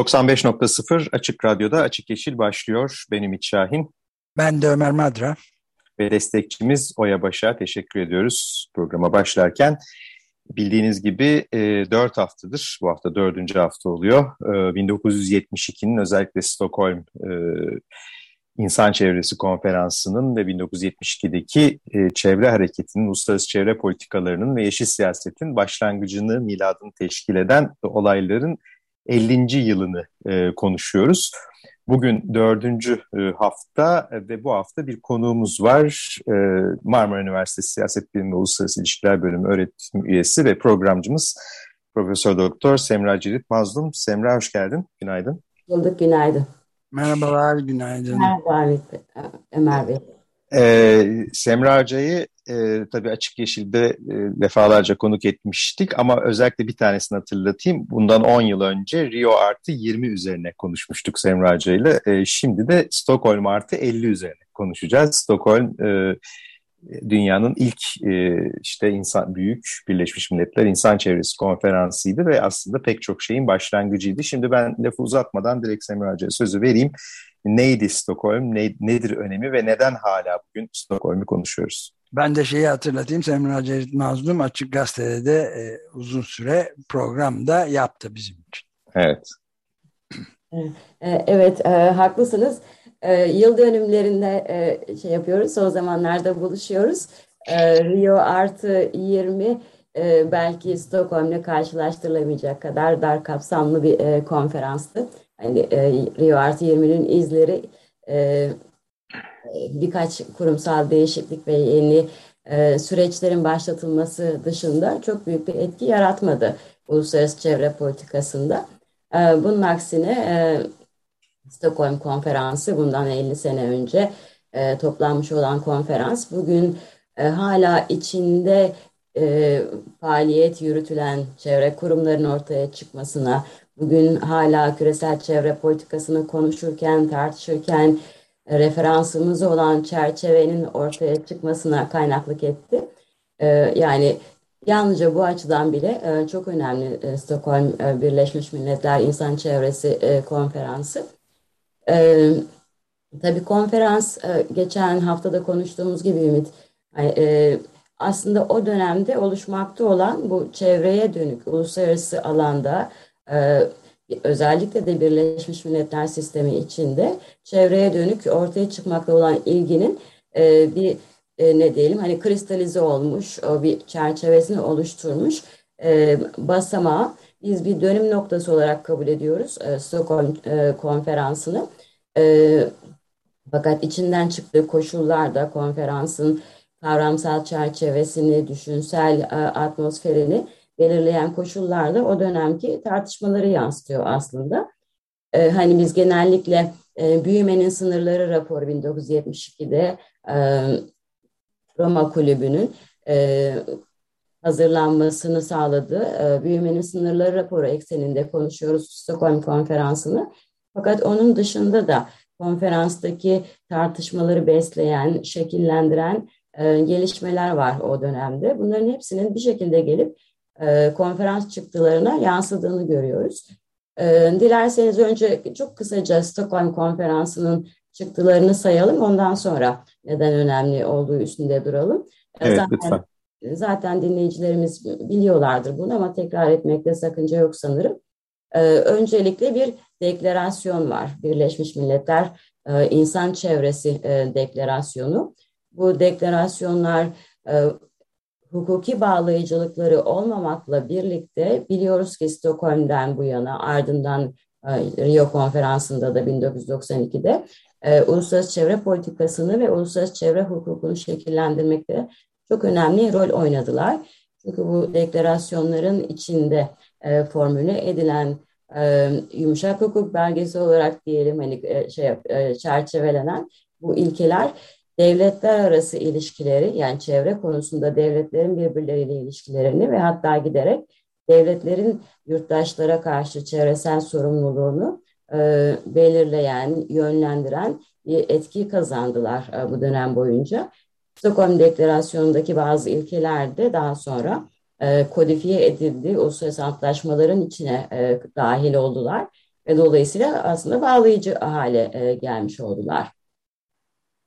95.0 Açık Radyo'da Açık Yeşil başlıyor. Benim İç Şahin. Ben de Ömer Madra. Ve destekçimiz Oya Baş'a teşekkür ediyoruz programa başlarken. Bildiğiniz gibi e, 4 haftadır, bu hafta 4. hafta oluyor. E, 1972'nin özellikle Stockholm e, İnsan Çevresi Konferansı'nın ve 1972'deki e, çevre hareketinin, uluslararası çevre politikalarının ve yeşil siyasetin başlangıcını, miladını teşkil eden olayların 50. yılını e, konuşuyoruz. Bugün dördüncü e, hafta ve bu hafta bir konuğumuz var. E, Marmara Üniversitesi Siyaset Bilimi ve Uluslararası İlişkiler Bölümü öğretim üyesi ve programcımız Profesör Doktor Semra Cirit Mazlum. Semra hoş geldin. Günaydın. Bulduk, günaydın. Merhabalar, günaydın. Merhaba Ömer Bey. Ee, Semra Hoca'yı e, tabii Açık Yeşil'de e, defalarca konuk etmiştik ama özellikle bir tanesini hatırlatayım. Bundan 10 yıl önce Rio artı 20 üzerine konuşmuştuk Semra Hoca ile. E, şimdi de Stockholm artı 50 üzerine konuşacağız. Stockholm e, dünyanın ilk e, işte insan büyük Birleşmiş Milletler İnsan Çevresi Konferansı'ydı ve aslında pek çok şeyin başlangıcıydı. Şimdi ben lafı uzatmadan direkt Semra Hoca'ya sözü vereyim. Neydi Stockholm, ne, nedir önemi ve neden hala bugün Stockholm'u konuşuyoruz? Ben de şeyi hatırlatayım. Semra Cerit Mazlum Açık Gazete'de de e, uzun süre programda yaptı bizim için. Evet. E, evet, e, haklısınız. E, yıl dönümlerinde e, şey yapıyoruz, o zamanlarda buluşuyoruz. E, Rio artı 20 e, belki Stockholm'le karşılaştırılamayacak kadar dar kapsamlı bir e, konferanstı. Hani e, Rio artı 20'nin izleri e, birkaç kurumsal değişiklik ve yeni e, süreçlerin başlatılması dışında çok büyük bir etki yaratmadı uluslararası çevre politikasında. E, bunun aksine e, Stockholm Konferansı bundan 50 sene önce e, toplanmış olan konferans bugün hala içinde faaliyet yürütülen çevre kurumlarının ortaya çıkmasına, bugün hala küresel çevre politikasını konuşurken, tartışırken referansımız olan çerçevenin ortaya çıkmasına kaynaklık etti. E, yani yalnızca bu açıdan bile e, çok önemli e, Stockholm e, Birleşmiş Milletler İnsan Çevresi Konferansı. E, tabii konferans geçen haftada konuştuğumuz gibi Ümit, aslında o dönemde oluşmakta olan bu çevreye dönük uluslararası alanda özellikle de Birleşmiş Milletler sistemi içinde çevreye dönük ortaya çıkmakta olan ilginin e, bir e, ne diyelim hani kristalize olmuş, o bir çerçevesini oluşturmuş e, basamağı biz bir dönüm noktası olarak kabul ediyoruz e, Stockholm e, konferansını. E, fakat içinden çıktığı koşullarda konferansın kavramsal çerçevesini, düşünsel e, atmosferini belirleyen koşullarda o dönemki tartışmaları yansıtıyor aslında. E, hani biz genellikle e, büyümenin sınırları raporu 1972'de e, Roma Kulübü'nün e, hazırlanmasını sağladı. E, büyümenin sınırları raporu ekseninde konuşuyoruz Stockholm konferansını. Fakat onun dışında da konferanstaki tartışmaları besleyen, şekillendiren e, gelişmeler var o dönemde. Bunların hepsinin bir şekilde gelip e, konferans çıktılarına yansıdığını görüyoruz. E, dilerseniz önce çok kısaca Stockholm konferansının çıktılarını sayalım. Ondan sonra neden önemli olduğu üstünde duralım. E, evet, zaten, lütfen. Zaten dinleyicilerimiz biliyorlardır bunu ama tekrar etmekte sakınca yok sanırım. E, öncelikle bir deklarasyon var. Birleşmiş Milletler e, İnsan Çevresi e, Deklarasyonu. Bu deklarasyonlar hukuki bağlayıcılıkları olmamakla birlikte biliyoruz ki Stockholm'den bu yana ardından e, Rio konferansında da 1992'de e, uluslararası çevre politikasını ve uluslararası çevre hukukunu şekillendirmekte çok önemli rol oynadılar. Çünkü bu deklarasyonların içinde e, formüle edilen yumuşak hukuk belgesi olarak diyelim hani şey çerçevelenen bu ilkeler devletler arası ilişkileri yani çevre konusunda devletlerin birbirleriyle ilişkilerini ve hatta giderek devletlerin yurttaşlara karşı çevresel sorumluluğunu e, belirleyen, yönlendiren bir etki kazandılar e, bu dönem boyunca. Stockholm Deklarasyonu'ndaki bazı ilkeler de daha sonra e, kodifiye edildi. Uluslararası antlaşmaların içine e, dahil oldular ve dolayısıyla aslında bağlayıcı hale e, gelmiş oldular.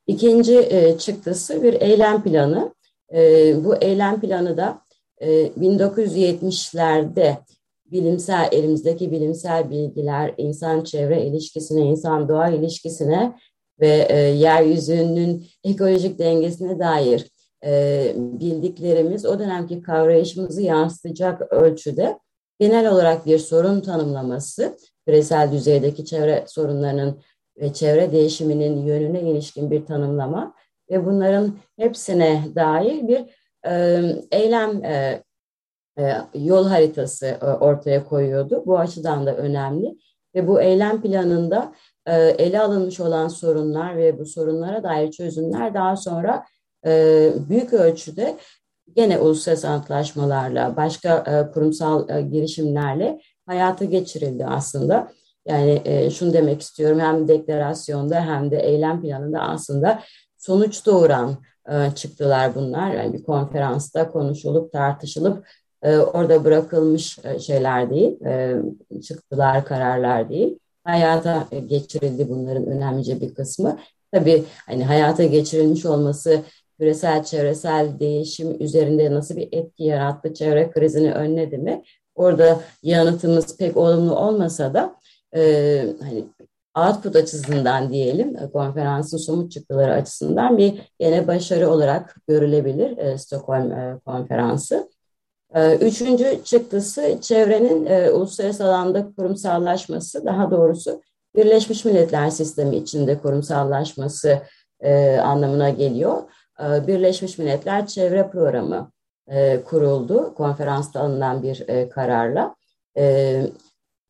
İkinci e, çıktısı bir eylem planı. E, bu eylem planı da e, 1970'lerde bilimsel elimizdeki bilimsel bilgiler insan çevre ilişkisine, insan doğa ilişkisine ve e, yeryüzünün ekolojik dengesine dair e, bildiklerimiz o dönemki kavrayışımızı yansıtacak ölçüde genel olarak bir sorun tanımlaması, küresel düzeydeki çevre sorunlarının ve çevre değişiminin yönüne ilişkin bir tanımlama ve bunların hepsine dair bir e, eylem e, e, yol haritası e, ortaya koyuyordu. Bu açıdan da önemli ve bu eylem planında e, ele alınmış olan sorunlar ve bu sorunlara dair çözümler daha sonra e, büyük ölçüde gene uluslararası antlaşmalarla, başka e, kurumsal e, girişimlerle hayata geçirildi aslında. Yani e, şunu demek istiyorum hem deklarasyonda hem de eylem planında aslında sonuç doğuran e, çıktılar bunlar. Yani bir konferansta konuşulup tartışılıp e, orada bırakılmış e, şeyler değil, e, çıktılar, kararlar değil. Hayata geçirildi bunların önemlice bir kısmı. Tabii hani hayata geçirilmiş olması küresel çevresel değişim üzerinde nasıl bir etki yarattı, çevre krizini önledi mi? Orada yanıtımız pek olumlu olmasa da e, hani output açısından diyelim, konferansın somut çıktıları açısından bir yine başarı olarak görülebilir e, Stockholm e, konferansı. E, üçüncü çıktısı çevrenin e, uluslararası alanda kurumsallaşması, daha doğrusu Birleşmiş Milletler sistemi içinde kurumsallaşması e, anlamına geliyor. E, Birleşmiş Milletler Çevre Programı e, kuruldu konferansta alınan bir e, kararla. E,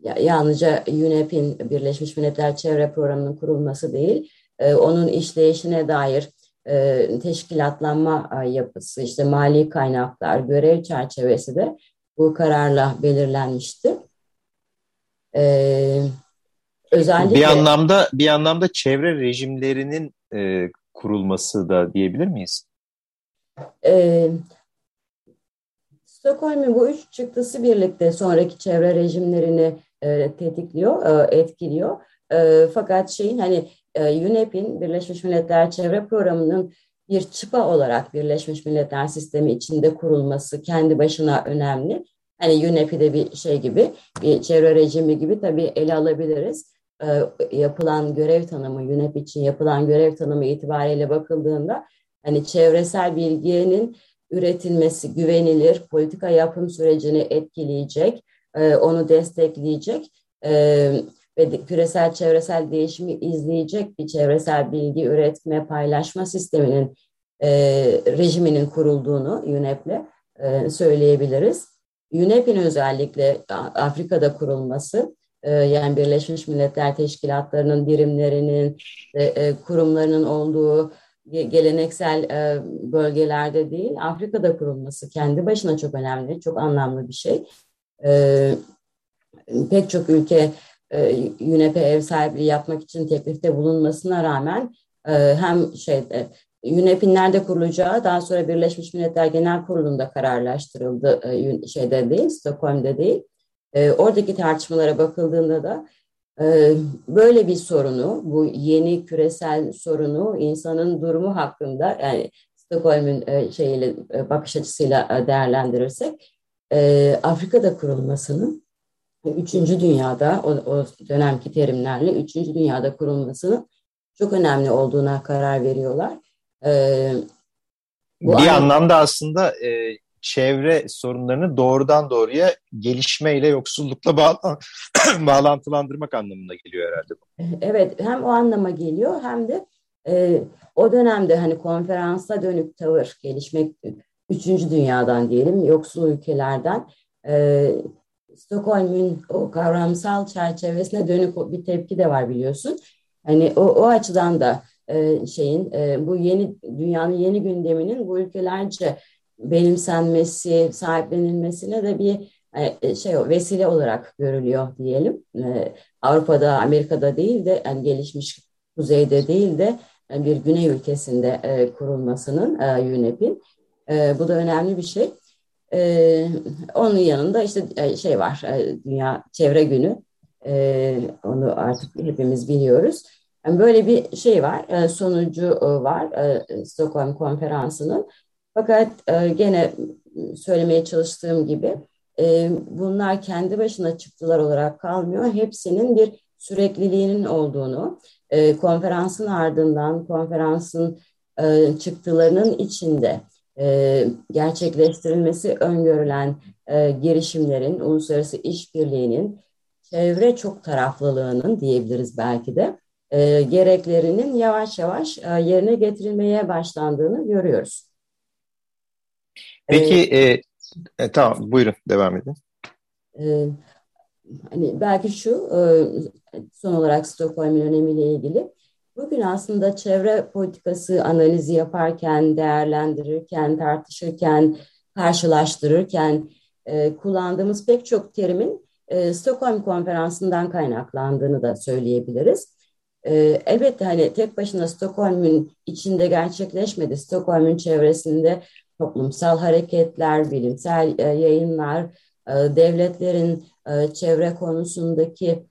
yalnızca UNEP'in Birleşmiş Milletler Çevre Programı'nın kurulması değil, e, onun işleyişine dair e, teşkilatlanma e, yapısı, işte mali kaynaklar, görev çerçevesi de bu kararla belirlenmişti. E, özellikle bir anlamda bir anlamda çevre rejimlerinin e, kurulması da diyebilir miyiz? E, Stockholm'un bu üç çıktısı birlikte sonraki çevre rejimlerini e, tetikliyor, e, etkiliyor. E, fakat şeyin hani UNEP'in Birleşmiş Milletler Çevre Programı'nın bir çıpa olarak Birleşmiş Milletler Sistemi içinde kurulması kendi başına önemli. Hani UNEP'i de bir şey gibi, bir çevre rejimi gibi tabii ele alabiliriz. Yapılan görev tanımı, UNEP için yapılan görev tanımı itibariyle bakıldığında hani çevresel bilginin üretilmesi güvenilir, politika yapım sürecini etkileyecek, e, onu destekleyecek e, ve küresel çevresel değişimi izleyecek bir çevresel bilgi üretme, paylaşma sisteminin e, rejiminin kurulduğunu UNEP'le söyleyebiliriz. UNEP'in özellikle Afrika'da kurulması, yani Birleşmiş Milletler Teşkilatlarının birimlerinin, kurumlarının olduğu geleneksel bölgelerde değil, Afrika'da kurulması kendi başına çok önemli, çok anlamlı bir şey. E, pek çok ülke e, UNEP'e ev sahipliği yapmak için teklifte bulunmasına rağmen e, hem şeyde UNEP'in nerede kurulacağı daha sonra Birleşmiş Milletler Genel Kurulu'nda kararlaştırıldı e, şeyde değil, Stockholm'de değil. E, oradaki tartışmalara bakıldığında da böyle bir sorunu, bu yeni küresel sorunu insanın durumu hakkında yani Stockholm'un şeyiyle bakış açısıyla değerlendirirsek e, Afrika'da kurulmasının Üçüncü dünyada o, o dönemki terimlerle üçüncü dünyada kurulmasının çok önemli olduğuna karar veriyorlar. Ee, bu bir an... anlamda aslında e, çevre sorunlarını doğrudan doğruya gelişmeyle yoksullukla bağ bağlantılandırmak anlamına geliyor herhalde. Evet hem o anlama geliyor hem de e, o dönemde hani konferansa dönük tavır gelişmek üçüncü dünyadan diyelim, yoksul ülkelerden e, Stockholm'un o kavramsal çerçevesine dönük bir tepki de var biliyorsun. Hani o, o açıdan da e, şeyin e, bu yeni dünyanın yeni gündeminin bu ülkelerce benimsenmesi, sahiplenilmesine de bir e, şey o vesile olarak görülüyor diyelim. E, Avrupa'da, Amerika'da değil de yani gelişmiş kuzeyde değil de e, bir güney ülkesinde e, kurulmasının e, UNEP'in. E, bu da önemli bir şey. E, onun yanında işte e, şey var, e, Dünya Çevre Günü. E, onu artık hepimiz biliyoruz. Yani böyle bir şey var, e, sonucu e, var e, Stockholm Konferansı'nın. Fakat e, gene söylemeye çalıştığım gibi e, bunlar kendi başına çıktılar olarak kalmıyor. Hepsinin bir sürekliliğinin olduğunu, e, konferansın ardından konferansın e, çıktılarının içinde e, gerçekleştirilmesi öngörülen e, girişimlerin, uluslararası işbirliğinin, çevre çok taraflılığının diyebiliriz belki de e, gereklerinin yavaş yavaş e, yerine getirilmeye başlandığını görüyoruz. Peki e, e, tamam buyurun devam edin. E, hani belki şu e, son olarak Stockholm'un önemiyle ilgili bugün aslında çevre politikası analizi yaparken, değerlendirirken, tartışırken, karşılaştırırken e, kullandığımız pek çok terimin e, Stockholm konferansından kaynaklandığını da söyleyebiliriz. E, elbette hani tek başına Stockholm'un içinde gerçekleşmedi. Stockholm'un çevresinde toplumsal hareketler, bilimsel e, yayınlar, e, devletlerin e, çevre konusundaki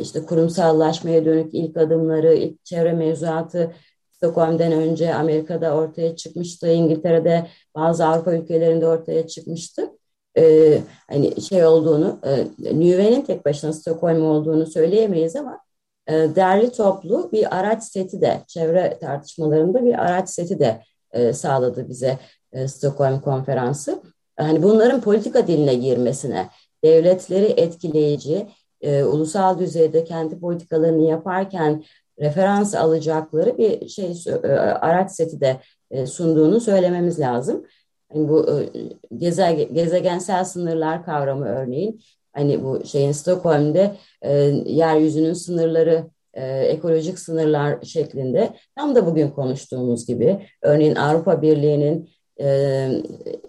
işte kurumsallaşmaya dönük ilk adımları, ilk çevre mevzuatı Stockholm'den önce Amerika'da ortaya çıkmıştı, İngiltere'de bazı Avrupa ülkelerinde ortaya çıkmıştı. E, hani şey olduğunu, e, Nüve'nin tek başına Stockholm olduğunu söyleyemeyiz ama e, derli toplu bir araç seti de, çevre tartışmalarında bir araç seti de e, sağladı bize e, Stockholm Konferansı. Hani bunların politika diline girmesine, devletleri etkileyici, e, ulusal düzeyde kendi politikalarını yaparken referans alacakları bir şey e, araç seti de e, sunduğunu söylememiz lazım. Yani bu e, geze, gezegensel sınırlar kavramı örneğin hani bu şeyin Stockholm'de e, yeryüzünün sınırları e, ekolojik sınırlar şeklinde tam da bugün konuştuğumuz gibi örneğin Avrupa Birliği'nin e,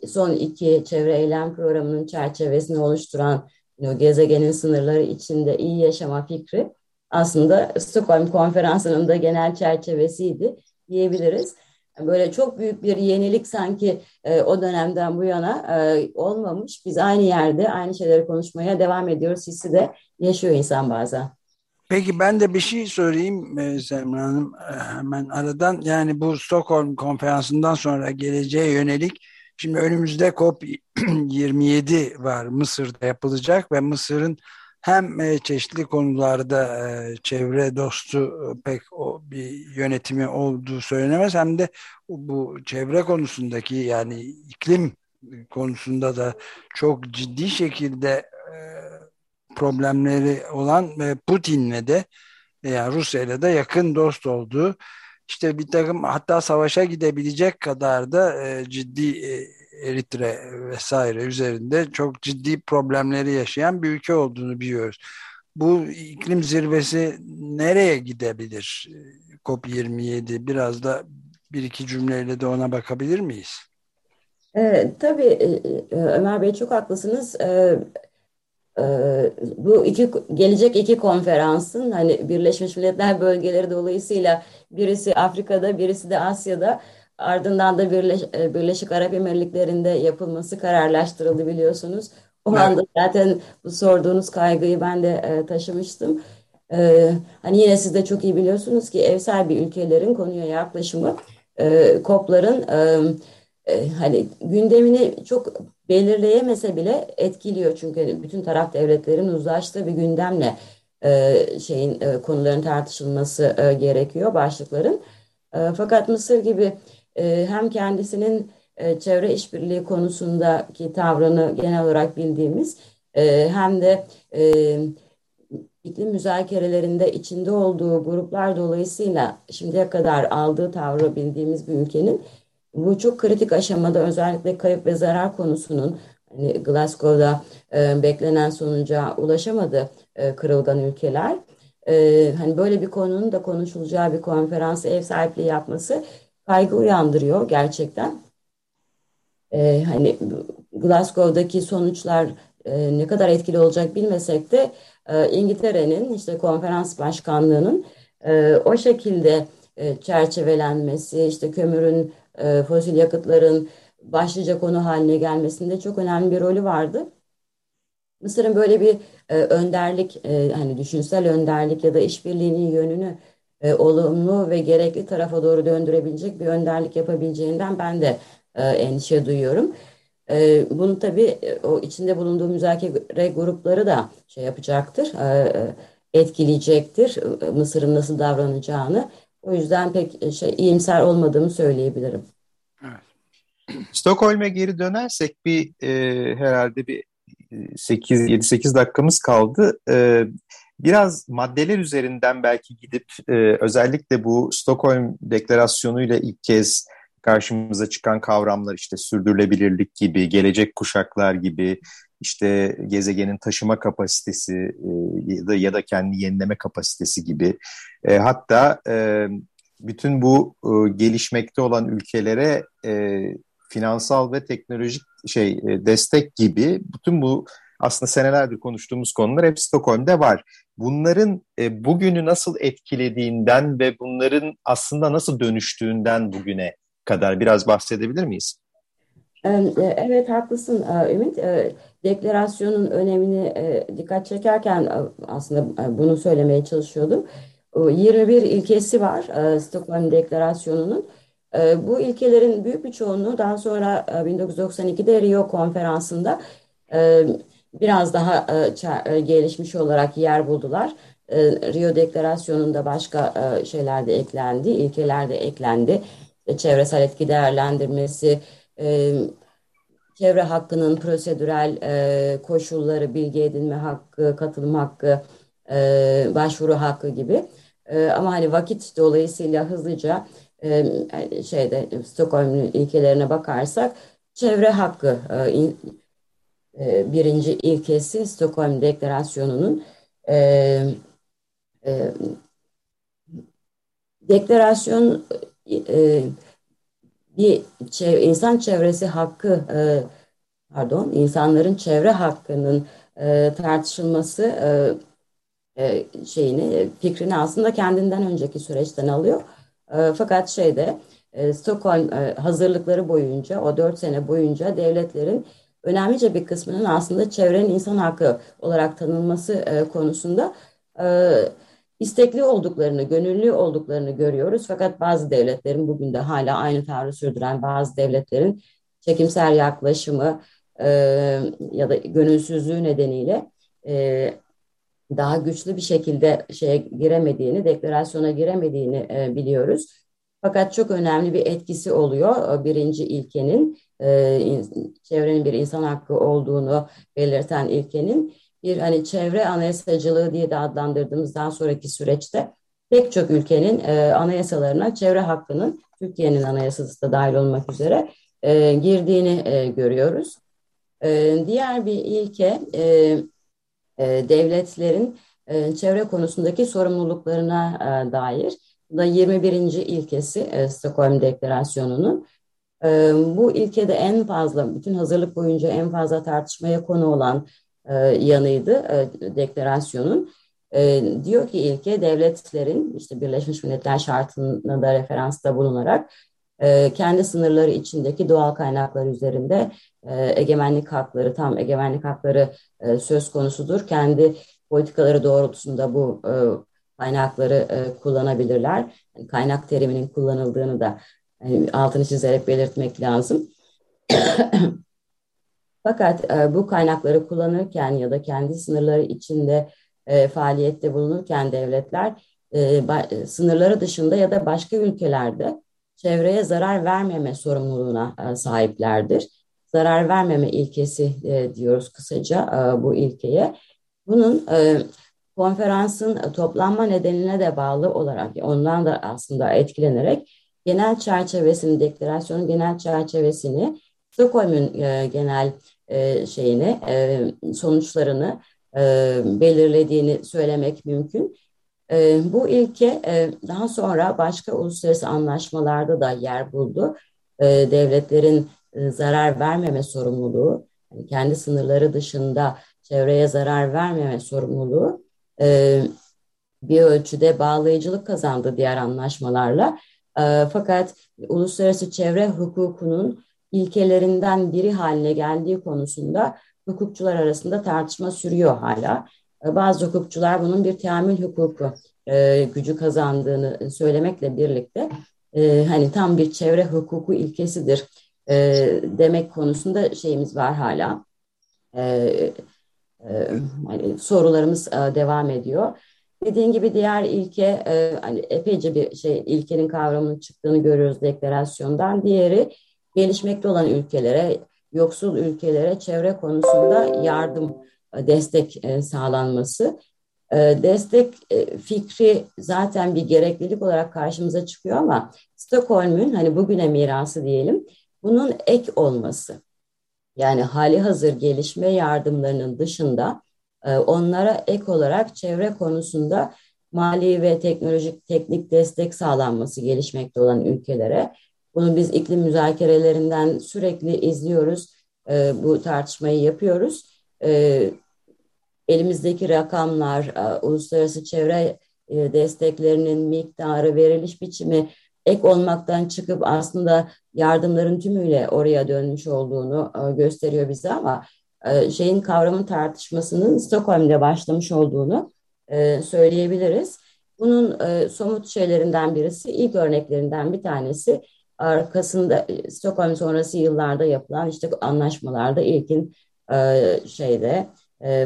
son iki çevre eylem programının çerçevesini oluşturan gezegenin sınırları içinde iyi yaşama fikri aslında Stockholm konferansının da genel çerçevesiydi diyebiliriz. Böyle çok büyük bir yenilik sanki e, o dönemden bu yana e, olmamış. Biz aynı yerde aynı şeyleri konuşmaya devam ediyoruz. Hissi de yaşıyor insan bazen. Peki ben de bir şey e, Semra Hanım e, hemen aradan. Yani bu Stockholm konferansından sonra geleceğe yönelik şimdi önümüzde COP27 var. Mısır'da yapılacak ve Mısır'ın hem e, çeşitli konularda çevre dostu pek o bir yönetimi olduğu söylenemez. Hem de bu çevre konusundaki yani iklim konusunda da çok ciddi şekilde problemleri olan Putin'le de yani Rusya'yla da yakın dost olduğu işte bir takım hatta savaşa gidebilecek kadar da e, ciddi e, Eritre vesaire üzerinde çok ciddi problemleri yaşayan bir ülke olduğunu biliyoruz. Bu iklim zirvesi nereye gidebilir? COP27 biraz da bir iki cümleyle de ona bakabilir miyiz? E, tabii e, Ömer Bey çok haklısınız. E, ee, bu iki gelecek iki konferansın hani Birleşmiş Milletler bölgeleri dolayısıyla birisi Afrika'da birisi de Asya'da ardından da Birleş, e, Birleşik Arap Emirlikleri'nde yapılması kararlaştırıldı biliyorsunuz. O evet. anda zaten bu sorduğunuz kaygıyı ben de e, taşımıştım. E, hani yine siz de çok iyi biliyorsunuz ki ev sahibi ülkelerin konuya yaklaşımı e, COP'ların e, e, hani gündemini çok belirleyemese bile etkiliyor. Çünkü bütün taraf devletlerin uzlaştığı bir gündemle e, şeyin e, konuların tartışılması e, gerekiyor başlıkların. Fakat Mısır gibi hem kendisinin çevre işbirliği konusundaki tavrını genel olarak bildiğimiz hem de iklim müzakerelerinde içinde olduğu gruplar dolayısıyla şimdiye kadar aldığı tavrı bildiğimiz bir ülkenin Bu çok kritik aşamada özellikle kayıp ve zarar konusunun hani Glasgow'da e, beklenen sonuca ulaşamadı e, kırılgan ülkeler. E, hani böyle bir konunun da konuşulacağı bir konferans ev sahipliği yapması kaygı uyandırıyor gerçekten. E, hani Glasgow'daki sonuçlar e, ne kadar etkili olacak bilmesek de e, İngiltere'nin işte konferans başkanlığının e, o şekilde e, çerçevelenmesi, işte kömürün, e, fosil yakıtların başlıca konu haline gelmesinde çok önemli bir rolü vardı. Mısır'ın böyle bir e, önderlik, e, hani düşünsel önderlik ya da işbirliğinin yönünü e, olumlu ve gerekli tarafa doğru döndürebilecek bir önderlik yapabileceğinden ben de e, endişe duyuyorum. E, bunu tabii e, o içinde bulunduğu müzakere grupları da şey yapacaktır, e, etkileyecektir Mısır'ın nasıl davranacağını. O yüzden pek e, şey iyimser olmadığımı söyleyebilirim. Stockholm'e geri dönersek bir e, herhalde bir 8 7-8 dakikamız kaldı. E, biraz maddeler üzerinden belki gidip e, özellikle bu Stockholm Deklarasyonu ile ilk kez karşımıza çıkan kavramlar işte sürdürülebilirlik gibi, gelecek kuşaklar gibi, işte gezegenin taşıma kapasitesi e, ya da ya da kendi yenileme kapasitesi gibi. E, hatta e, bütün bu e, gelişmekte olan ülkelere e, finansal ve teknolojik şey e, destek gibi bütün bu aslında senelerdir konuştuğumuz konular hep Stockholm'de var. Bunların e, bugünü nasıl etkilediğinden ve bunların aslında nasıl dönüştüğünden bugüne kadar biraz bahsedebilir miyiz? E, evet haklısın e, Ümit. Deklarasyonun önemini dikkat çekerken aslında bunu söylemeye çalışıyordum. 21 ilkesi var Stockholm Deklarasyonu'nun. Bu ilkelerin büyük bir çoğunluğu daha sonra 1992'de Rio konferansında biraz daha gelişmiş olarak yer buldular. Rio Deklarasyonu'nda başka şeyler de eklendi, ilkeler de eklendi çevresel etki değerlendirmesi, e, çevre hakkının prosedürel e, koşulları, bilgi edinme hakkı, katılım hakkı, e, başvuru hakkı gibi. E, ama hani vakit dolayısıyla hızlıca e, şeyde Stockholm ilkelerine bakarsak çevre hakkı in, birinci ilkesi Stockholm Deklarasyonu'nun deklarasyon bir insan çevresi hakkı pardon insanların çevre hakkının tartışılması şeyini fikrini aslında kendinden önceki süreçten alıyor. E, fakat şeyde e, Stockholm e, hazırlıkları boyunca o dört sene boyunca devletlerin önemlice bir kısmının aslında çevrenin insan hakkı olarak tanınması e, konusunda istekli olduklarını, gönüllü olduklarını görüyoruz. Fakat bazı devletlerin bugün de hala aynı tavrı sürdüren bazı devletlerin çekimsel yaklaşımı ya da gönülsüzlüğü nedeniyle daha güçlü bir şekilde şeye giremediğini, deklarasyona giremediğini e, biliyoruz. Fakat çok önemli bir etkisi oluyor. Birinci ilkenin, e, çevrenin bir insan hakkı olduğunu belirten ilkenin bir hani çevre anayasacılığı diye de adlandırdığımız daha sonraki süreçte pek çok ülkenin e, anayasalarına çevre hakkının Türkiye'nin anayasası da dahil olmak üzere e, girdiğini e, görüyoruz. E, diğer bir ilke e, e, devletlerin e, çevre konusundaki sorumluluklarına e, dair. Bu da 21. ilkesi e, Stockholm Deklarasyonu'nun. E, bu ilkede en fazla, bütün hazırlık boyunca en fazla tartışmaya konu olan e, yanıydı e, deklarasyonun. E, diyor ki ilke devletlerin işte Birleşmiş Milletler şartına da referansta bulunarak kendi sınırları içindeki doğal kaynaklar üzerinde egemenlik hakları, tam egemenlik hakları söz konusudur. Kendi politikaları doğrultusunda bu kaynakları kullanabilirler. Kaynak teriminin kullanıldığını da altını çizerek belirtmek lazım. Fakat e, bu kaynakları kullanırken ya da kendi sınırları içinde e, faaliyette bulunurken devletler e, sınırları dışında ya da başka ülkelerde çevreye zarar vermeme sorumluluğuna e, sahiplerdir. Zarar vermeme ilkesi e, diyoruz kısaca e, bu ilkeye. Bunun konferansın toplanma nedenine de bağlı olarak ondan da aslında etkilenerek genel çerçevesini, deklarasyonun genel çerçevesini, Stockholm'un genel şeyini, sonuçlarını belirlediğini söylemek mümkün. E, bu ilke e, daha sonra başka uluslararası anlaşmalarda da yer buldu. E, devletlerin e, zarar vermeme sorumluluğu, kendi sınırları dışında çevreye zarar vermeme sorumluluğu e, bir ölçüde bağlayıcılık kazandı diğer anlaşmalarla. E, fakat uluslararası çevre hukukunun ilkelerinden biri haline geldiği konusunda hukukçular arasında tartışma sürüyor hala. E, bazı hukukçular bunun bir teamül hukuku e, gücü kazandığını söylemekle birlikte e, hani tam bir çevre hukuku ilkesidir e, demek konusunda şeyimiz var hala. E, e, hani sorularımız e, devam ediyor. Dediğin gibi diğer ilke e, hani epeyce bir şey ilkenin kavramının çıktığını görüyoruz deklarasyondan. Diğeri gelişmekte olan ülkelere, yoksul ülkelere çevre konusunda yardım, destek e, sağlanması. E, destek fikri zaten bir gereklilik olarak karşımıza çıkıyor ama Stockholm'un hani bugüne mirası diyelim bunun ek olması. Yani hali hazır gelişme yardımlarının dışında onlara ek olarak çevre konusunda mali ve teknolojik teknik destek sağlanması gelişmekte olan ülkelere bunu biz iklim müzakerelerinden sürekli izliyoruz. E, bu tartışmayı yapıyoruz. E, elimizdeki rakamlar, e, uluslararası çevre e, desteklerinin miktarı, veriliş biçimi ek olmaktan çıkıp aslında yardımların tümüyle oraya dönmüş olduğunu e, gösteriyor bize ama e, şeyin kavramın tartışmasının Stockholm'de başlamış olduğunu e, söyleyebiliriz. Bunun e, somut şeylerinden birisi, ilk örneklerinden bir tanesi arkasında e, Stockholm sonrası yıllarda yapılan işte anlaşmalarda ilkin e, şeyde e,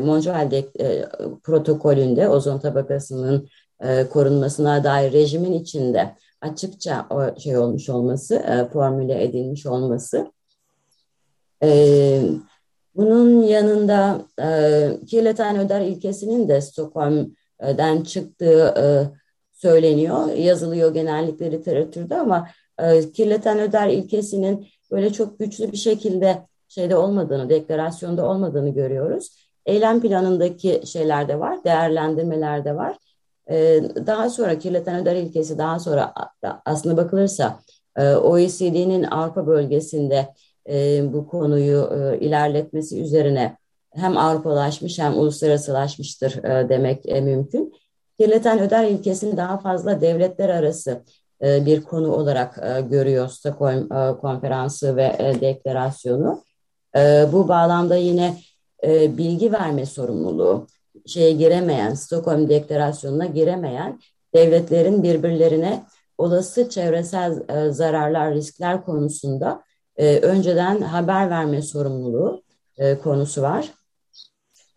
e, protokolünde ozon tabakasının e, korunmasına dair rejimin içinde açıkça o şey olmuş olması, formüle edilmiş olması. Bunun yanında kirleten öder ilkesinin de Stockholm'den çıktığı e, söyleniyor, yazılıyor genellikle literatürde ama kirleten öder ilkesinin böyle çok güçlü bir şekilde şeyde olmadığını, deklarasyonda olmadığını görüyoruz. Eylem planındaki şeyler de var, değerlendirmeler de var. E, daha sonra kirleten öder ilkesi daha sonra aslında bakılırsa e, OECD'nin Avrupa bölgesinde e, bu konuyu e, ilerletmesi üzerine hem Avrupalaşmış hem uluslararasılaşmıştır demek mümkün. Kirleten öder ilkesini daha fazla devletler arası bir konu olarak görüyor Stockholm Konferansı ve deklarasyonu. Bu bağlamda yine bilgi verme sorumluluğu, şeye giremeyen, Stockholm Deklarasyonu'na giremeyen devletlerin birbirlerine olası çevresel zararlar, riskler konusunda önceden haber verme sorumluluğu konusu var.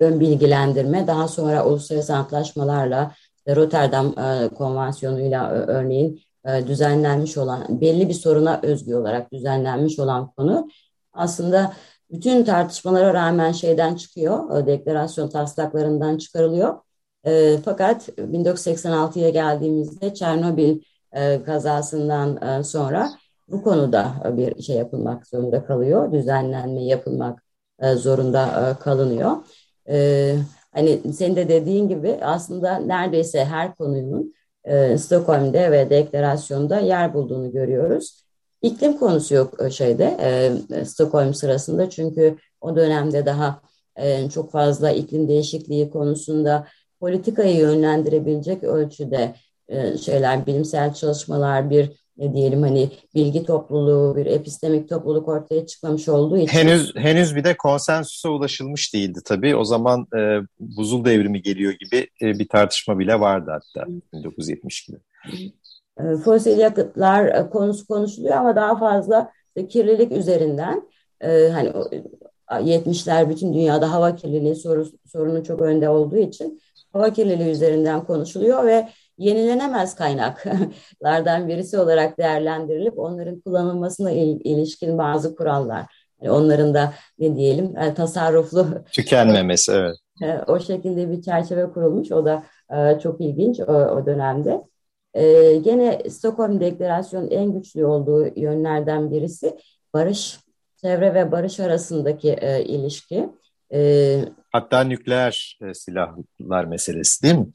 Ön bilgilendirme, daha sonra uluslararası antlaşmalarla Rotterdam Konvansiyonu'yla örneğin e, düzenlenmiş olan, belli bir soruna özgü olarak düzenlenmiş olan konu aslında bütün tartışmalara rağmen şeyden çıkıyor, e, deklarasyon taslaklarından çıkarılıyor. E, fakat 1986'ya geldiğimizde Çernobil kazasından sonra bu konuda bir şey yapılmak zorunda kalıyor, düzenlenme yapılmak zorunda kalınıyor. Hani senin de dediğin gibi aslında neredeyse her konunun e, Stockholm'de ve deklarasyonda yer bulduğunu görüyoruz. İklim konusu yok e, şeyde e, Stockholm sırasında çünkü o dönemde daha e, çok fazla iklim değişikliği konusunda politikayı yönlendirebilecek ölçüde e, şeyler, bilimsel çalışmalar, bir ne diyelim hani bilgi topluluğu, bir epistemik topluluk ortaya çıkmamış olduğu için. Henüz henüz bir de konsensüse ulaşılmış değildi tabii. O zaman e, buzul devrimi geliyor gibi e, bir tartışma bile vardı hatta 1972'de. E, fosil yakıtlar e, konusu konuşuluyor ama daha fazla işte kirlilik üzerinden e, hani 70'ler bütün dünyada hava kirliliği soru, sorunu çok önde olduğu için hava kirliliği üzerinden konuşuluyor ve yenilenemez kaynaklardan birisi olarak değerlendirilip onların kullanılmasına il, ilişkin bazı kurallar. Yani onların da ne diyelim e, tasarruflu tükenmemesi evet. O şekilde bir çerçeve kurulmuş. O da çok ilginç o, o dönemde. E, gene Stockholm Deklarasyonu en güçlü olduğu yönlerden birisi barış, çevre ve barış arasındaki e, ilişki. E, Hatta nükleer e, silahlar meselesi değil mi?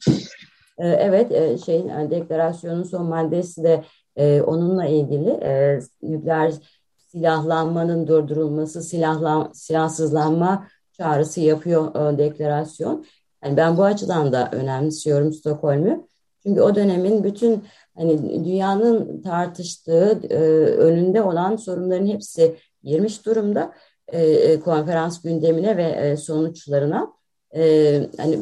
E, evet, e, şeyin yani deklarasyonun son maddesi de e, onunla ilgili e, nükleer silahlanmanın durdurulması, silahlan, silahsızlanma çağrısı yapıyor e, deklarasyon. Yani ben bu açıdan da önemsiyorum Stockholm'u. Çünkü o dönemin bütün hani dünyanın tartıştığı e, önünde olan sorunların hepsi girmiş durumda e, e konferans gündemine ve e, sonuçlarına e, hani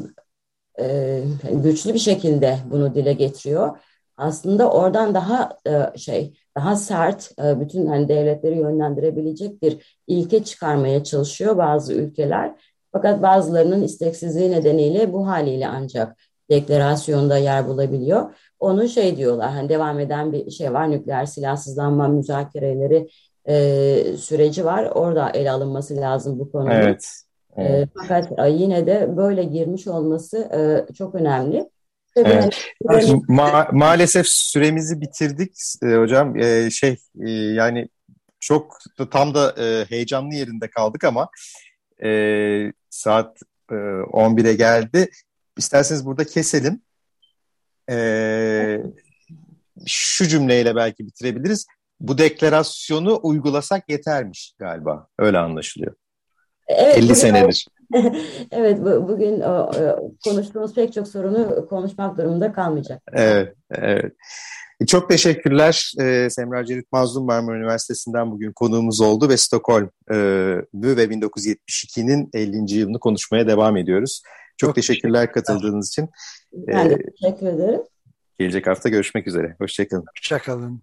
e, güçlü bir şekilde bunu dile getiriyor. Aslında oradan daha e, şey daha sert e, bütün hani devletleri yönlendirebilecek bir ilke çıkarmaya çalışıyor bazı ülkeler. Fakat bazılarının isteksizliği nedeniyle bu haliyle ancak deklarasyonda yer bulabiliyor. Onu şey diyorlar hani devam eden bir şey var nükleer silahsızlanma müzakereleri e, süreci var. Orada ele alınması lazım bu konuda. Evet. Evet. E, fakat yine de böyle girmiş olması e, çok önemli. Evet. Ma maalesef süremizi bitirdik e, hocam. E, şey e, yani çok tam da e, heyecanlı yerinde kaldık ama e, saat e, 11'e geldi. İsterseniz burada keselim. E, şu cümleyle belki bitirebiliriz. Bu deklarasyonu uygulasak yetermiş galiba. Öyle anlaşılıyor. Evet, 50 senedir. evet, bugün konuştuğumuz pek çok sorunu konuşmak durumunda kalmayacak. Evet, evet. Çok teşekkürler. Ee, Semra Cerit Mazlum Marmara Üniversitesi'nden bugün konuğumuz oldu ve Stockholm e, ve 1972'nin 50. yılını konuşmaya devam ediyoruz. Çok, çok teşekkürler, teşekkürler katıldığınız için. Ben de teşekkür ederim. Gelecek hafta görüşmek üzere. Hoşçakalın. Hoşçakalın.